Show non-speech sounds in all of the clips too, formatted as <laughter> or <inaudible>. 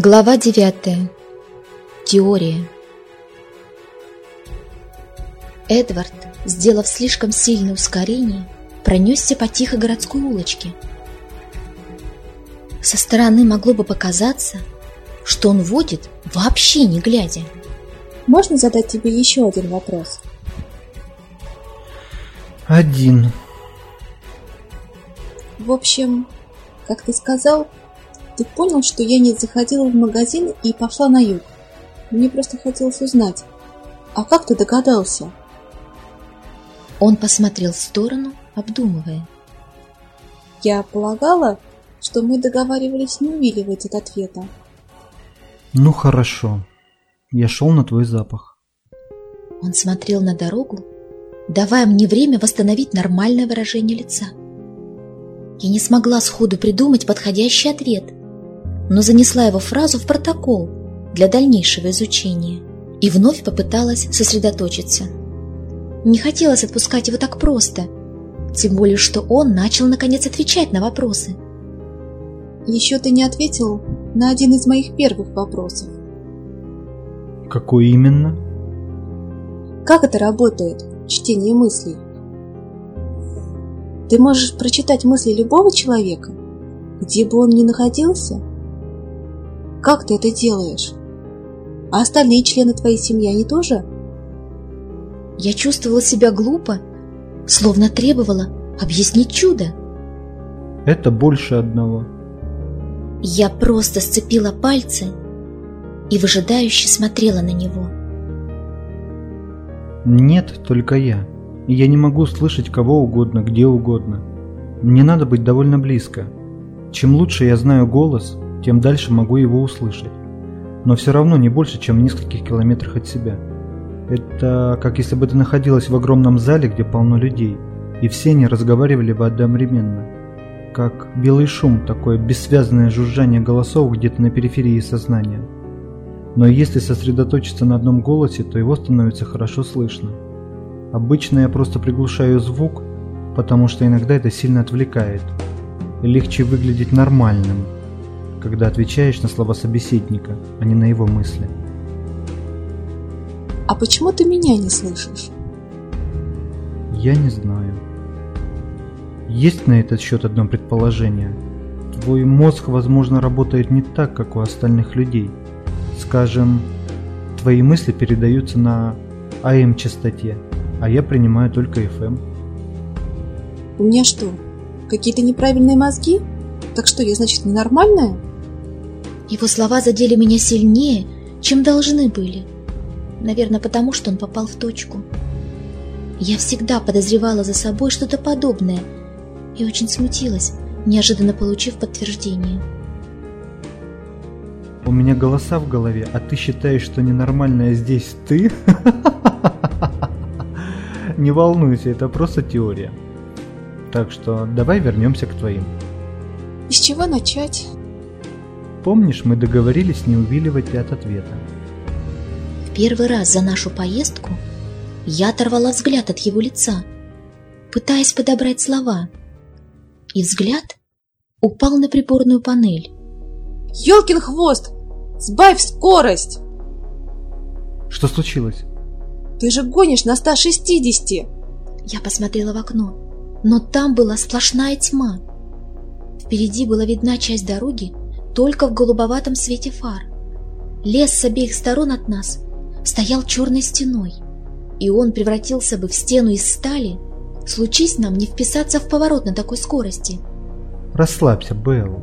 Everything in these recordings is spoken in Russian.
Глава 9. Теория. Эдвард, сделав слишком сильное ускорение, пронесся по тихой городской улочке. Со стороны могло бы показаться, что он водит вообще не глядя. Можно задать тебе еще один вопрос? Один. В общем, как ты сказал, ты понял, что я не заходила в магазин и пошла на юг. Мне просто хотелось узнать, а как ты догадался? Он посмотрел в сторону, обдумывая. Я полагала, что мы договаривались не увиливать от ответа. Ну хорошо. Я шел на твой запах. Он смотрел на дорогу, давая мне время восстановить нормальное выражение лица. Я не смогла сходу придумать подходящий ответ, но занесла его фразу в протокол для дальнейшего изучения и вновь попыталась сосредоточиться. Не хотелось отпускать его так просто, тем более что он начал наконец отвечать на вопросы. Еще ты не ответил на один из моих первых вопросов. Какой именно? Как это работает, чтение мыслей? Ты можешь прочитать мысли любого человека, где бы он ни находился? Как ты это делаешь? А остальные члены твоей семьи, они тоже? Я чувствовала себя глупо, словно требовала объяснить чудо. Это больше одного. Я просто сцепила пальцы и выжидающе смотрела на него. Нет, только я. И я не могу слышать кого угодно, где угодно. Мне надо быть довольно близко. Чем лучше я знаю голос, тем дальше могу его услышать. Но все равно не больше, чем в нескольких километрах от себя. Это как если бы ты находилась в огромном зале, где полно людей, и все они разговаривали бы одновременно. Как белый шум, такое бессвязное жужжание голосов где-то на периферии сознания. Но если сосредоточиться на одном голосе, то его становится хорошо слышно. Обычно я просто приглушаю звук, потому что иногда это сильно отвлекает. И легче выглядеть нормальным, когда отвечаешь на слова собеседника, а не на его мысли. А почему ты меня не слышишь? Я не знаю. Есть на этот счет одно предположение. Твой мозг, возможно, работает не так, как у остальных людей. Скажем, твои мысли передаются на АМ-частоте, а я принимаю только FM. У меня что, какие-то неправильные мозги? Так что, я, значит, ненормальная? Его слова задели меня сильнее, чем должны были. Наверное, потому что он попал в точку. Я всегда подозревала за собой что-то подобное и очень смутилась, неожиданно получив подтверждение. У меня голоса в голове, а ты считаешь, что ненормальная здесь ты? <laughs> Не волнуйся, это просто теория. Так что давай вернемся к твоим. С чего начать? Помнишь, мы договорились не увиливать от ответа? В первый раз за нашу поездку я оторвала взгляд от его лица, пытаясь подобрать слова. И взгляд упал на приборную панель. Ёлкин хвост! Сбавь скорость! Что случилось? Ты же гонишь на 160! Я посмотрела в окно, но там была сплошная тьма. Впереди была видна часть дороги только в голубоватом свете фар. Лес с обеих сторон от нас стоял черной стеной, и он превратился бы в стену из стали, случись нам не вписаться в поворот на такой скорости. Расслабься, Белла.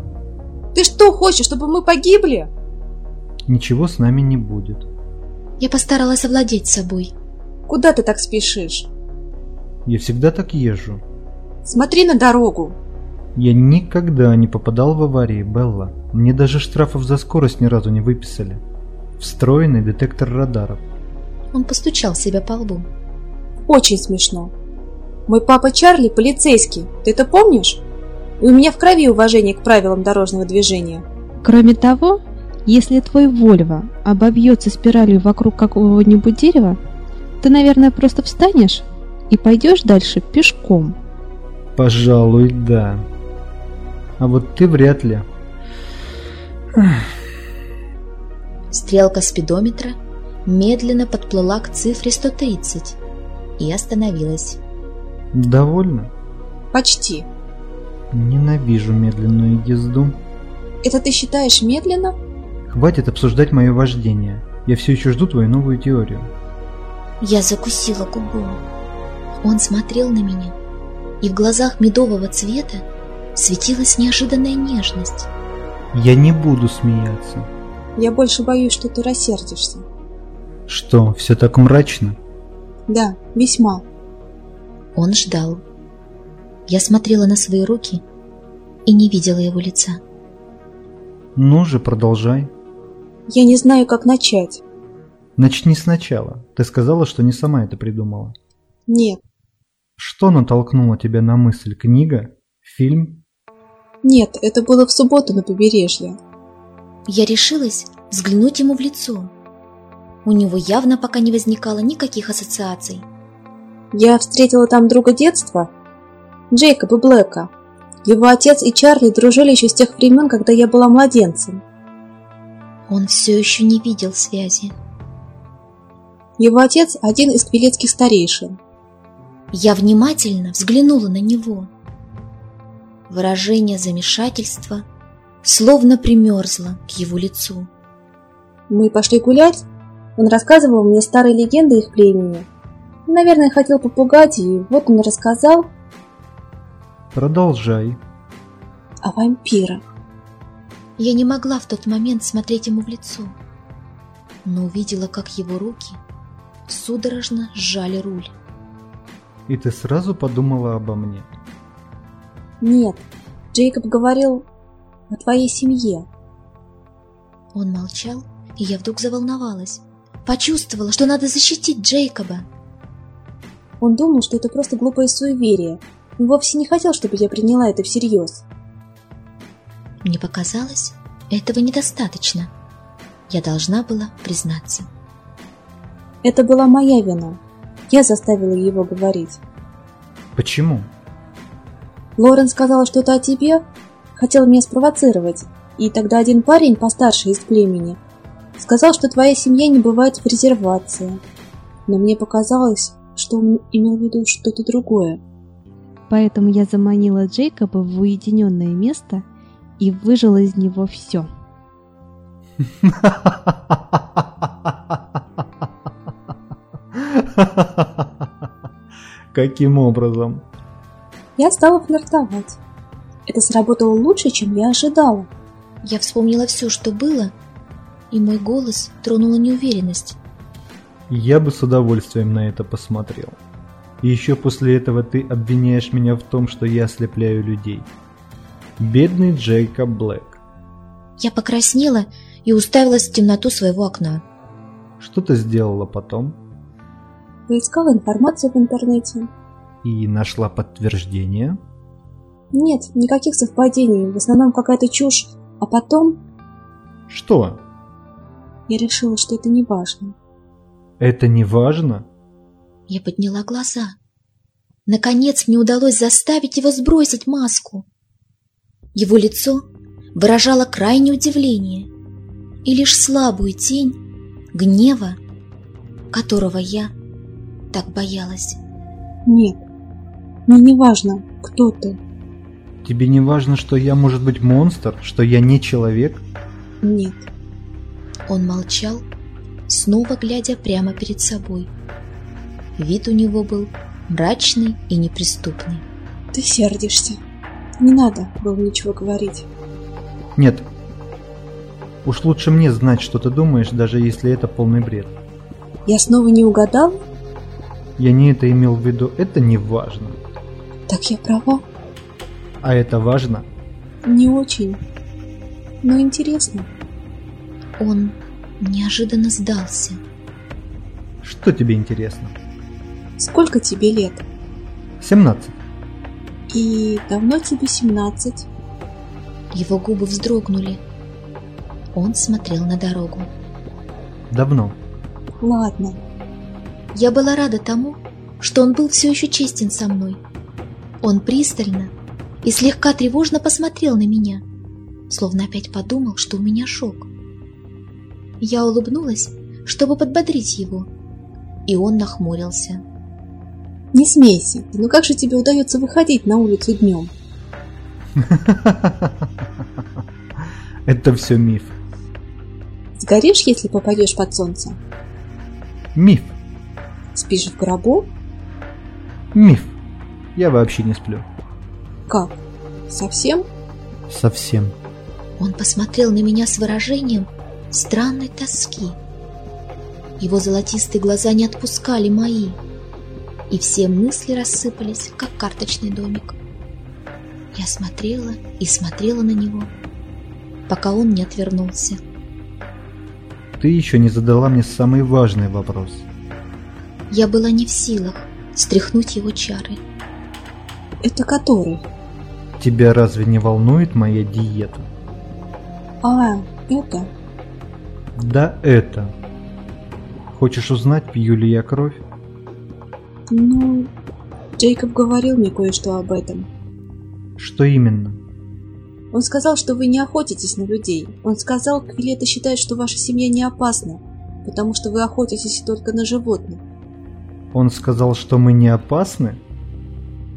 Ты что хочешь, чтобы мы погибли? Ничего с нами не будет. Я постаралась овладеть собой. Куда ты так спешишь? Я всегда так езжу. Смотри на дорогу. Я никогда не попадал в аварии, Белла. Мне даже штрафов за скорость ни разу не выписали. Встроенный детектор радаров. Он постучал себя по лбу. Очень смешно. Мой папа Чарли полицейский, ты это помнишь? И у меня в крови уважение к правилам дорожного движения. Кроме того, если твой Вольво обобьется спиралью вокруг какого-нибудь дерева, ты, наверное, просто встанешь и пойдешь дальше пешком. Пожалуй, да. А вот ты вряд ли. Стрелка спидометра медленно подплыла к цифре 130 и остановилась. Довольно? Почти. Ненавижу медленную езду. Это ты считаешь медленно? Хватит обсуждать мое вождение. Я все еще жду твою новую теорию. Я закусила губу. Он смотрел на меня, и в глазах медового цвета светилась неожиданная нежность. Я не буду смеяться. Я больше боюсь, что ты рассердишься. Что, все так мрачно? Да, весьма. Он ждал. Я смотрела на свои руки и не видела его лица. Ну же, продолжай. Я не знаю, как начать. Начни сначала. Ты сказала, что не сама это придумала. Нет. Что натолкнуло тебя на мысль? Книга? Фильм? Нет, это было в субботу на побережье. Я решилась взглянуть ему в лицо. У него явно пока не возникало никаких ассоциаций. Я встретила там друга детства, Джейкоба Блэка. Его отец и Чарли дружили еще с тех времен, когда я была младенцем. Он все еще не видел связи. Его отец – один из квилетских старейшин. Я внимательно взглянула на него. Выражение замешательства словно примерзло к его лицу. Мы пошли гулять. Он рассказывал мне старые легенды их племени. Наверное, хотел попугать, и вот он рассказал Продолжай. о вампирах. Я не могла в тот момент смотреть ему в лицо, но увидела, как его руки судорожно сжали руль. И ты сразу подумала обо мне. Нет, Джейкоб говорил о твоей семье. Он молчал, и я вдруг заволновалась. Почувствовала, что надо защитить Джейкоба. Он думал, что это просто глупое суеверие. Он вовсе не хотел, чтобы я приняла это всерьез. Мне показалось, этого недостаточно. Я должна была признаться. Это была моя вина. Я заставила его говорить. Почему? Лорен сказала что-то о тебе, хотел меня спровоцировать, и тогда один парень, постарше из племени, сказал, что твоя семья не бывает в резервации. Но мне показалось, что он имел в виду что-то другое. Поэтому я заманила Джейкоба в уединенное место и выжила из него все. <laughs> Каким образом? Я стала флиртовать. Это сработало лучше, чем я ожидала. Я вспомнила все, что было, и мой голос тронула неуверенность. Я бы с удовольствием на это посмотрел. И еще после этого ты обвиняешь меня в том, что я ослепляю людей. Бедный Джейкоб Блэк. Я покраснела и уставилась в темноту своего окна. Что ты сделала потом? Поискала информацию в интернете. И нашла подтверждение? Нет, никаких совпадений, в основном какая-то чушь. А потом Что? я решила, что это не важно. Это не важно? Я подняла глаза. Наконец мне удалось заставить его сбросить маску. Его лицо выражало крайнее удивление и лишь слабую тень гнева, которого я так боялась. Нет, мне не важно, кто ты. Тебе не важно, что я может быть монстр, что я не человек? Нет, Он молчал, снова глядя прямо перед собой. Вид у него был мрачный и неприступный. ты сердишься. Не надо было ничего говорить. Нет. Уж лучше мне знать, что ты думаешь, даже если это полный бред. Я снова не угадал? Я не это имел в виду, это не важно. Так я права. А это важно? Не очень. Но интересно. Он неожиданно сдался. Что тебе интересно? Сколько тебе лет? 17. И давно тебе 17? Его губы вздрогнули. Он смотрел на дорогу. Давно. Ладно. Я была рада тому, что он был все еще честен со мной. Он пристально и слегка тревожно посмотрел на меня, словно опять подумал, что у меня шок. Я улыбнулась, чтобы подбодрить его, и он нахмурился. Не смейся, ну как же тебе удается выходить на улицу днем? <laughs> Это все миф. Сгоришь, если попадешь под солнце? Миф. Спишь в гробу? Миф. Я вообще не сплю. Как? Совсем? Совсем. Он посмотрел на меня с выражением странной тоски. Его золотистые глаза не отпускали мои, и все мысли рассыпались, как карточный домик. Я смотрела и смотрела на него, пока он не отвернулся. Ты еще не задала мне самый важный вопрос. Я была не в силах стряхнуть его чары. Это который? Тебя разве не волнует моя диета? А, это? Да, это. Хочешь узнать, пью ли я кровь? Ну, Джейкоб говорил мне кое-что об этом. Что именно? Он сказал, что вы не охотитесь на людей. Он сказал, Квилета считает, что ваша семья не опасна, потому что вы охотитесь только на животных. Он сказал, что мы не опасны?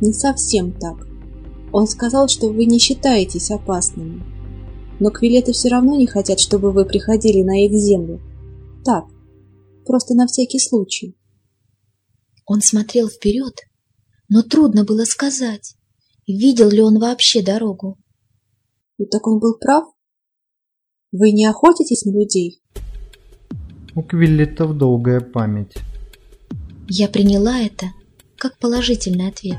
Не совсем так. Он сказал, что вы не считаетесь опасными. Но Квилеты все равно не хотят, чтобы вы приходили на их землю. Так, просто на всякий случай. Он смотрел вперед, но трудно было сказать, видел ли он вообще дорогу. И так он был прав? Вы не охотитесь на людей? У Квиллетов долгая память. Я приняла это как положительный ответ.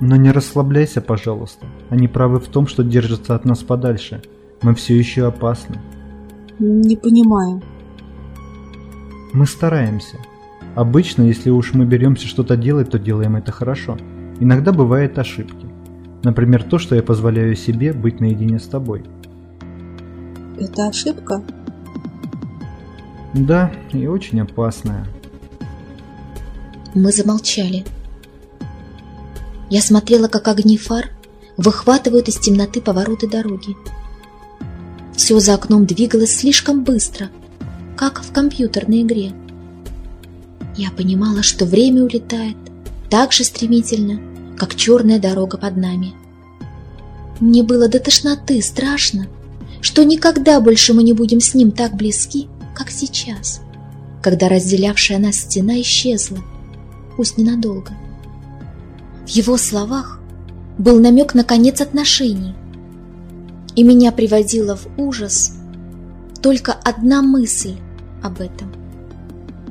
Но не расслабляйся, пожалуйста. Они правы в том, что держатся от нас подальше. Мы все еще опасны. Не понимаю. Мы стараемся. Обычно, если уж мы беремся что-то делать, то делаем это хорошо. Иногда бывают ошибки. Например, то, что я позволяю себе быть наедине с тобой. Это ошибка? Да, и очень опасная. Мы замолчали. Я смотрела, как огни фар выхватывают из темноты повороты дороги. Все за окном двигалось слишком быстро, как в компьютерной игре. Я понимала, что время улетает так же стремительно, как черная дорога под нами. Мне было до тошноты страшно, что никогда больше мы не будем с ним так близки, как сейчас, когда разделявшая нас стена исчезла, пусть ненадолго. В его словах был намек на конец отношений, и меня приводила в ужас только одна мысль об этом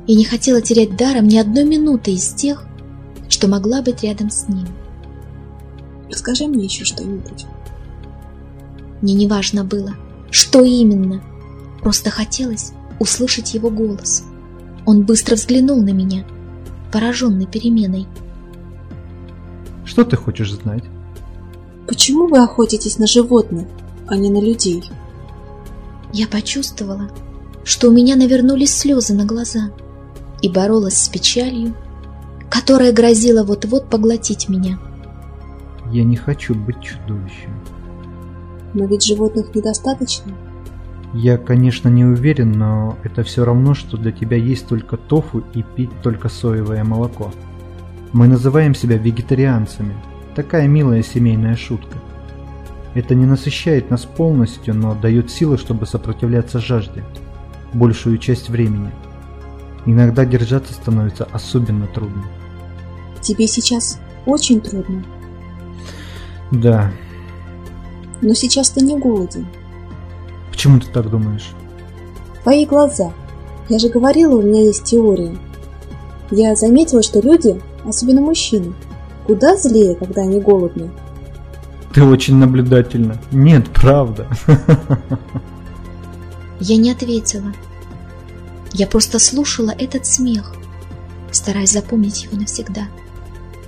и не хотела терять даром ни одной минуты из тех, что могла быть рядом с ним. Расскажи мне еще что-нибудь. Мне не важно было, что именно. Просто хотелось услышать его голос. Он быстро взглянул на меня, пораженный переменой. Что ты хочешь знать? Почему вы охотитесь на животных, а не на людей? Я почувствовала, что у меня навернулись слезы на глаза и боролась с печалью, которая грозила вот-вот поглотить меня. Я не хочу быть чудовищем. Но ведь животных недостаточно. Я, конечно, не уверен, но это все равно, что для тебя есть только тофу и пить только соевое молоко. Мы называем себя вегетарианцами. Такая милая семейная шутка. Это не насыщает нас полностью, но дает силы, чтобы сопротивляться жажде. Большую часть времени. Иногда держаться становится особенно трудно. Тебе сейчас очень трудно. Да. Но сейчас ты не голоден. Почему ты так думаешь? Твои глаза. Я же говорила, у меня есть теория. Я заметила, что люди, особенно мужчины, куда злее, когда они голодны. Ты очень наблюдательна. Нет, правда. Я не ответила. Я просто слушала этот смех, стараясь запомнить его навсегда.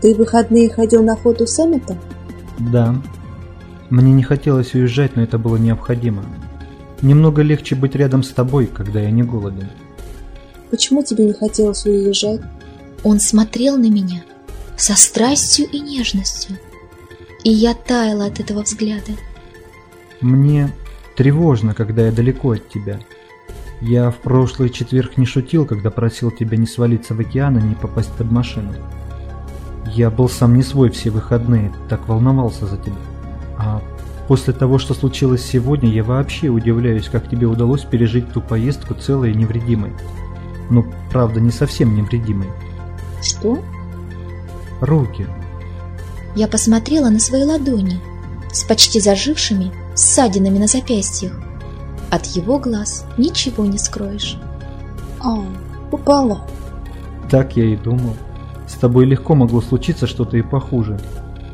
Ты в выходные ходил на фото с Эмметом? Да. Мне не хотелось уезжать, но это было необходимо. Немного легче быть рядом с тобой, когда я не голоден. Почему тебе не хотелось уезжать? Он смотрел на меня со страстью и нежностью, и я таяла от этого взгляда. Мне тревожно, когда я далеко от тебя. Я в прошлый четверг не шутил, когда просил тебя не свалиться в океан и не попасть под машину. Я был сам не свой все выходные, так волновался за тебя. А после того, что случилось сегодня, я вообще удивляюсь, как тебе удалось пережить ту поездку целой и невредимой. Ну, правда, не совсем невредимой. Что? Руки. Я посмотрела на свои ладони с почти зажившими ссадинами на запястьях. От его глаз ничего не скроешь. А, упала. Так я и думал. С тобой легко могло случиться что-то и похуже.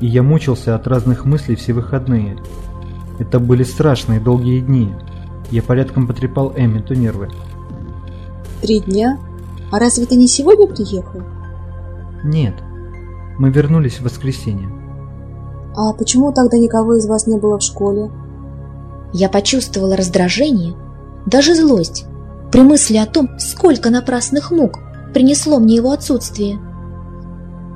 И я мучился от разных мыслей все выходные. Это были страшные долгие дни. Я порядком потрепал Эмми то нервы. Три дня? А разве ты не сегодня приехал? Нет. Мы вернулись в воскресенье. А почему тогда никого из вас не было в школе? Я почувствовала раздражение, даже злость, при мысли о том, сколько напрасных мук принесло мне его отсутствие.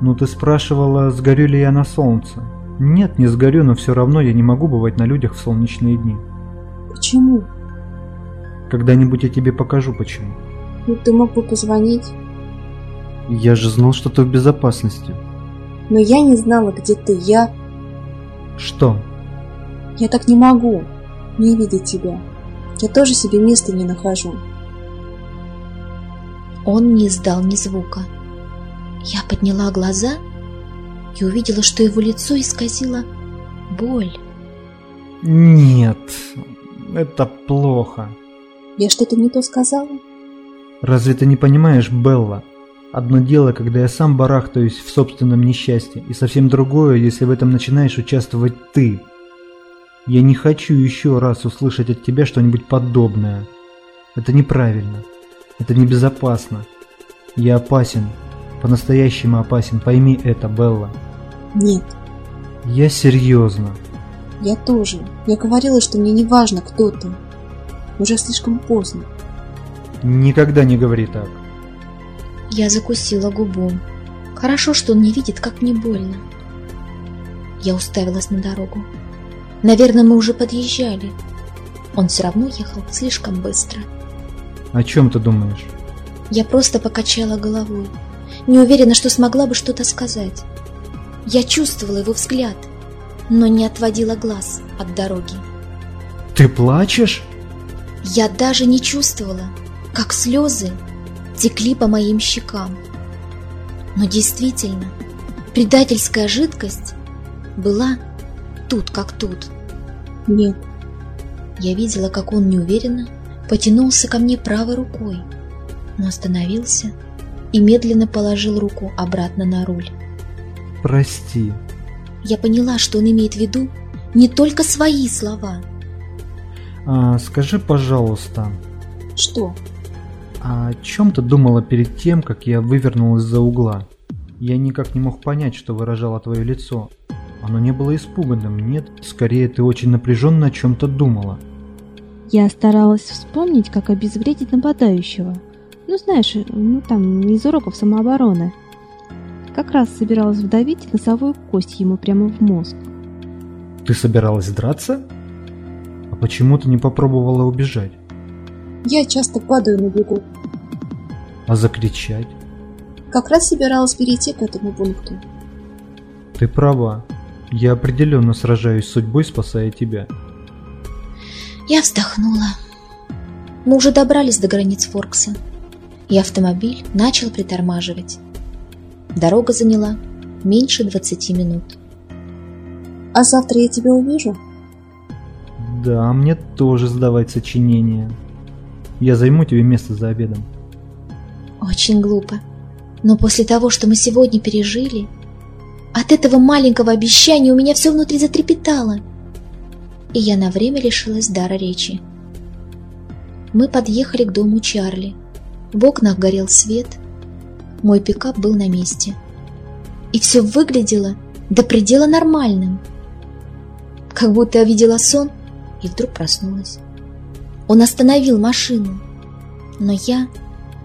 Ну ты спрашивала, сгорю ли я на солнце. Нет, не сгорю, но все равно я не могу бывать на людях в солнечные дни. Почему? Когда-нибудь я тебе покажу почему. Ну ты мог бы позвонить. Я же знал, что ты в безопасности. Но я не знала, где ты, я... Что? Я так не могу не видеть тебя. Я тоже себе места не нахожу. Он не издал ни звука. Я подняла глаза и увидела, что его лицо исказило боль. Нет, это плохо. Я что-то не то сказала? Разве ты не понимаешь, Белла? Одно дело, когда я сам барахтаюсь в собственном несчастье, и совсем другое, если в этом начинаешь участвовать ты. Я не хочу еще раз услышать от тебя что-нибудь подобное. Это неправильно. Это небезопасно. Я опасен. По-настоящему опасен. Пойми это, Белла. Нет. Я серьезно. Я тоже. Я говорила, что мне не важно, кто ты. Уже слишком поздно. Никогда не говори так. Я закусила губу. Хорошо, что он не видит, как мне больно. Я уставилась на дорогу. Наверное, мы уже подъезжали. Он все равно ехал слишком быстро. О чем ты думаешь? Я просто покачала головой. Не уверена, что смогла бы что-то сказать. Я чувствовала его взгляд, но не отводила глаз от дороги. Ты плачешь? Я даже не чувствовала, как слезы текли по моим щекам. Но действительно, предательская жидкость была тут как тут. Нет. Я видела, как он неуверенно потянулся ко мне правой рукой, но остановился и медленно положил руку обратно на руль. Прости. Я поняла, что он имеет в виду не только свои слова. А, скажи, пожалуйста. Что? А о чем ты думала перед тем, как я вывернул из-за угла? Я никак не мог понять, что выражало твое лицо. Оно не было испуганным, нет, скорее ты очень напряженно о чем-то думала. Я старалась вспомнить, как обезвредить нападающего. Ну, знаешь, ну там, из уроков самообороны. Как раз собиралась вдавить носовую кость ему прямо в мозг. Ты собиралась драться? А почему ты не попробовала убежать? Я часто падаю на бегу. А закричать? Как раз собиралась перейти к этому пункту. Ты права. Я определенно сражаюсь с судьбой, спасая тебя. Я вздохнула. Мы уже добрались до границ Форкса, и автомобиль начал притормаживать. Дорога заняла меньше 20 минут. А завтра я тебя увижу? Да, мне тоже сдавать сочинение. Я займу тебе место за обедом. Очень глупо. Но после того, что мы сегодня пережили, от этого маленького обещания у меня все внутри затрепетало, и я на время лишилась дара речи. Мы подъехали к дому Чарли. В окнах горел свет. Мой пикап был на месте. И все выглядело до предела нормальным. Как будто я видела сон и вдруг проснулась. Он остановил машину, но я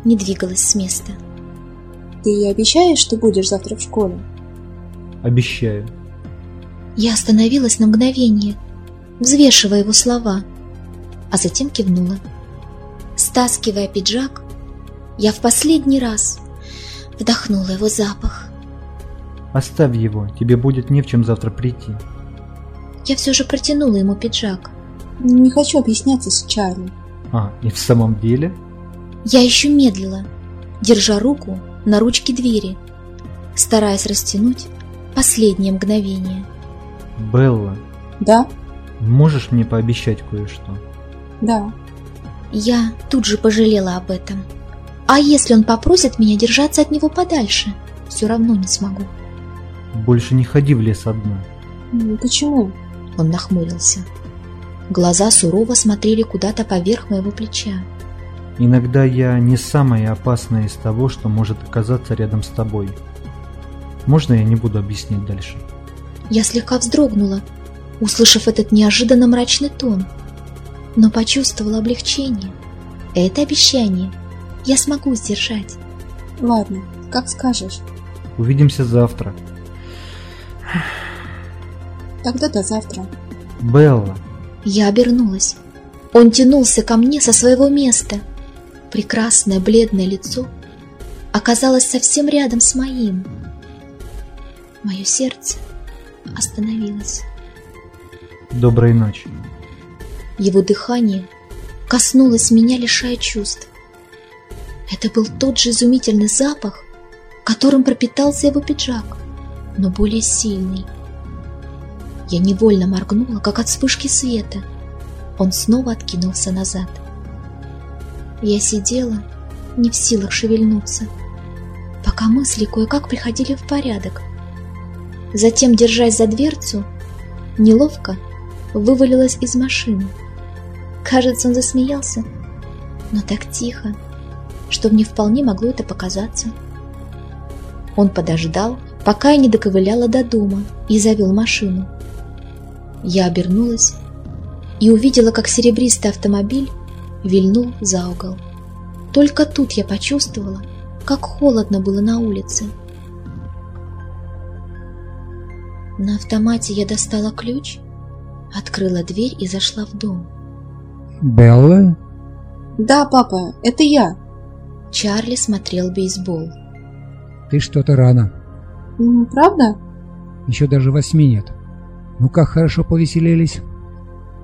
не двигалась с места. Ты обещаешь, что будешь завтра в школе? Обещаю. Я остановилась на мгновение, взвешивая его слова, а затем кивнула. Стаскивая пиджак, я в последний раз вдохнула его запах. Оставь его, тебе будет не в чем завтра прийти. Я все же протянула ему пиджак. Не хочу объясняться с Чарли. А, и в самом деле? Я еще медлила, держа руку на ручке двери, стараясь растянуть последнее мгновение. Белла. Да? Можешь мне пообещать кое-что? Да. Я тут же пожалела об этом. А если он попросит меня держаться от него подальше? Все равно не смогу. Больше не ходи в лес одна. Почему? Он нахмурился. Глаза сурово смотрели куда-то поверх моего плеча. Иногда я не самое опасное из того, что может оказаться рядом с тобой. Можно я не буду объяснять дальше? Я слегка вздрогнула, услышав этот неожиданно мрачный тон, но почувствовала облегчение. Это обещание я смогу сдержать. Ладно, как скажешь. Увидимся завтра. Тогда до завтра. Белла. Я обернулась. Он тянулся ко мне со своего места. Прекрасное бледное лицо оказалось совсем рядом с моим. Мое сердце остановилось. Доброй ночи. Его дыхание коснулось меня, лишая чувств. Это был тот же изумительный запах, которым пропитался его пиджак, но более сильный. Я невольно моргнула, как от вспышки света. Он снова откинулся назад. Я сидела, не в силах шевельнуться, пока мысли кое-как приходили в порядок. Затем, держась за дверцу, неловко вывалилась из машины. Кажется, он засмеялся, но так тихо, что мне вполне могло это показаться. Он подождал, пока я не доковыляла до дома и завел машину. Я обернулась и увидела, как серебристый автомобиль вильнул за угол. Только тут я почувствовала, как холодно было на улице. На автомате я достала ключ, открыла дверь и зашла в дом. Белла? Да, папа, это я. Чарли смотрел бейсбол. Ты что-то рано. Правда? Еще даже восьми нет. Ну как хорошо повеселились?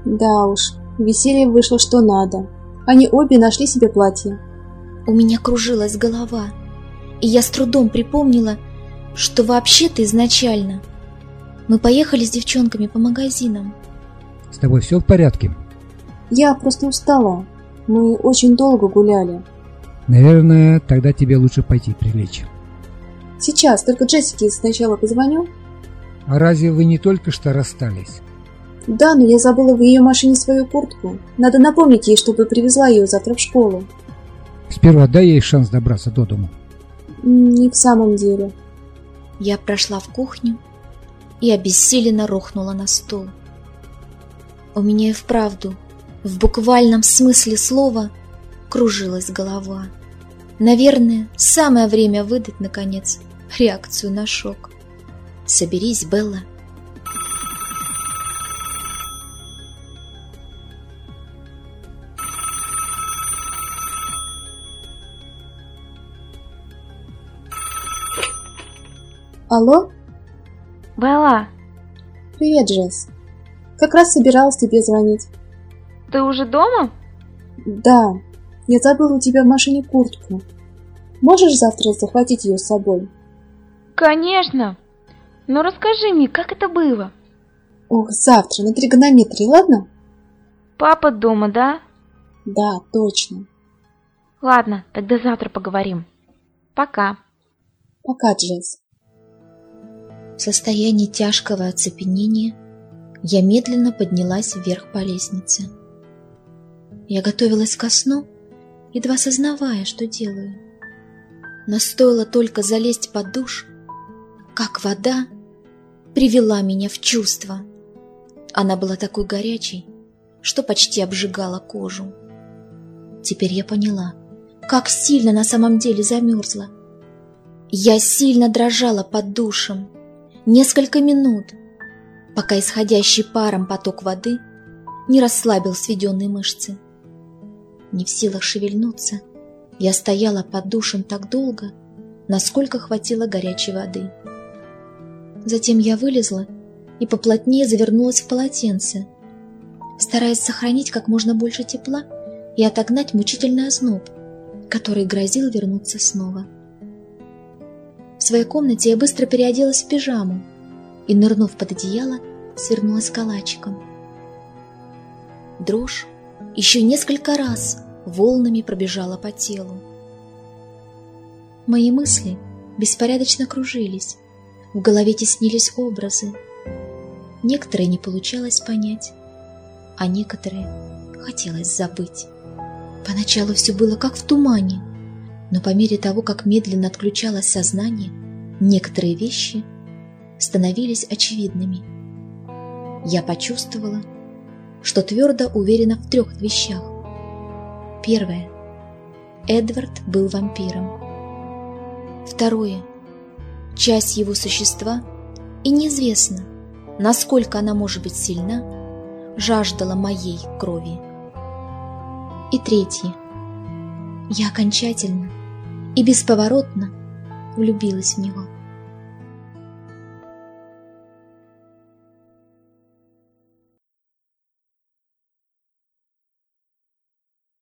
Да уж, веселье вышло что надо. Они обе нашли себе платье. У меня кружилась голова, и я с трудом припомнила, что вообще-то изначально мы поехали с девчонками по магазинам. С тобой все в порядке? Я просто устала. Мы очень долго гуляли. Наверное, тогда тебе лучше пойти прилечь. Сейчас, только Джессике сначала позвоню. А разве вы не только что расстались? Да, но я забыла в ее машине свою куртку. Надо напомнить ей, чтобы привезла ее завтра в школу. Сперва дай ей шанс добраться до дому. Не в самом деле. Я прошла в кухню и обессиленно рухнула на стол. У меня и вправду, в буквальном смысле слова, кружилась голова. Наверное, самое время выдать, наконец, реакцию на шок. Соберись, Белла. Алло? Белла, Привет, Джесс. Как раз собиралась тебе звонить. ты уже дома? Да, я забыла у тебя в машине куртку. Можешь завтра захватить ее с собой? Конечно. Но расскажи мне, как это было? Ох, завтра на тригонометрии, ладно? Папа дома, да? Да, точно. Ладно, тогда завтра поговорим. Пока. Пока, Джесс. В состоянии тяжкого оцепенения я медленно поднялась вверх по лестнице. Я готовилась ко сну, едва сознавая, что делаю. Но стоило только залезть под душ, как вода привела меня в чувство. Она была такой горячей, что почти обжигала кожу. Теперь я поняла, как сильно на самом деле замерзла. Я сильно дрожала под душем, несколько минут, пока исходящий паром поток воды не расслабил сведенные мышцы. Не в силах шевельнуться, я стояла под душем так долго, насколько хватило горячей воды. Затем я вылезла и поплотнее завернулась в полотенце, стараясь сохранить как можно больше тепла и отогнать мучительный озноб, который грозил вернуться снова. В своей комнате я быстро переоделась в пижаму и, нырнув под одеяло, свернулась калачиком. Дрожь еще несколько раз волнами пробежала по телу. Мои мысли беспорядочно кружились, в голове теснились образы. Некоторые не получалось понять, а некоторые хотелось забыть. Поначалу все было как в тумане, но по мере того, как медленно отключалось сознание, некоторые вещи становились очевидными. Я почувствовала, что твердо уверена в трех вещах. Первое. Эдвард был вампиром. Второе. Часть его существа, и неизвестно, насколько она может быть сильна, жаждала моей крови. И третье. Я окончательно и бесповоротно влюбилась в него.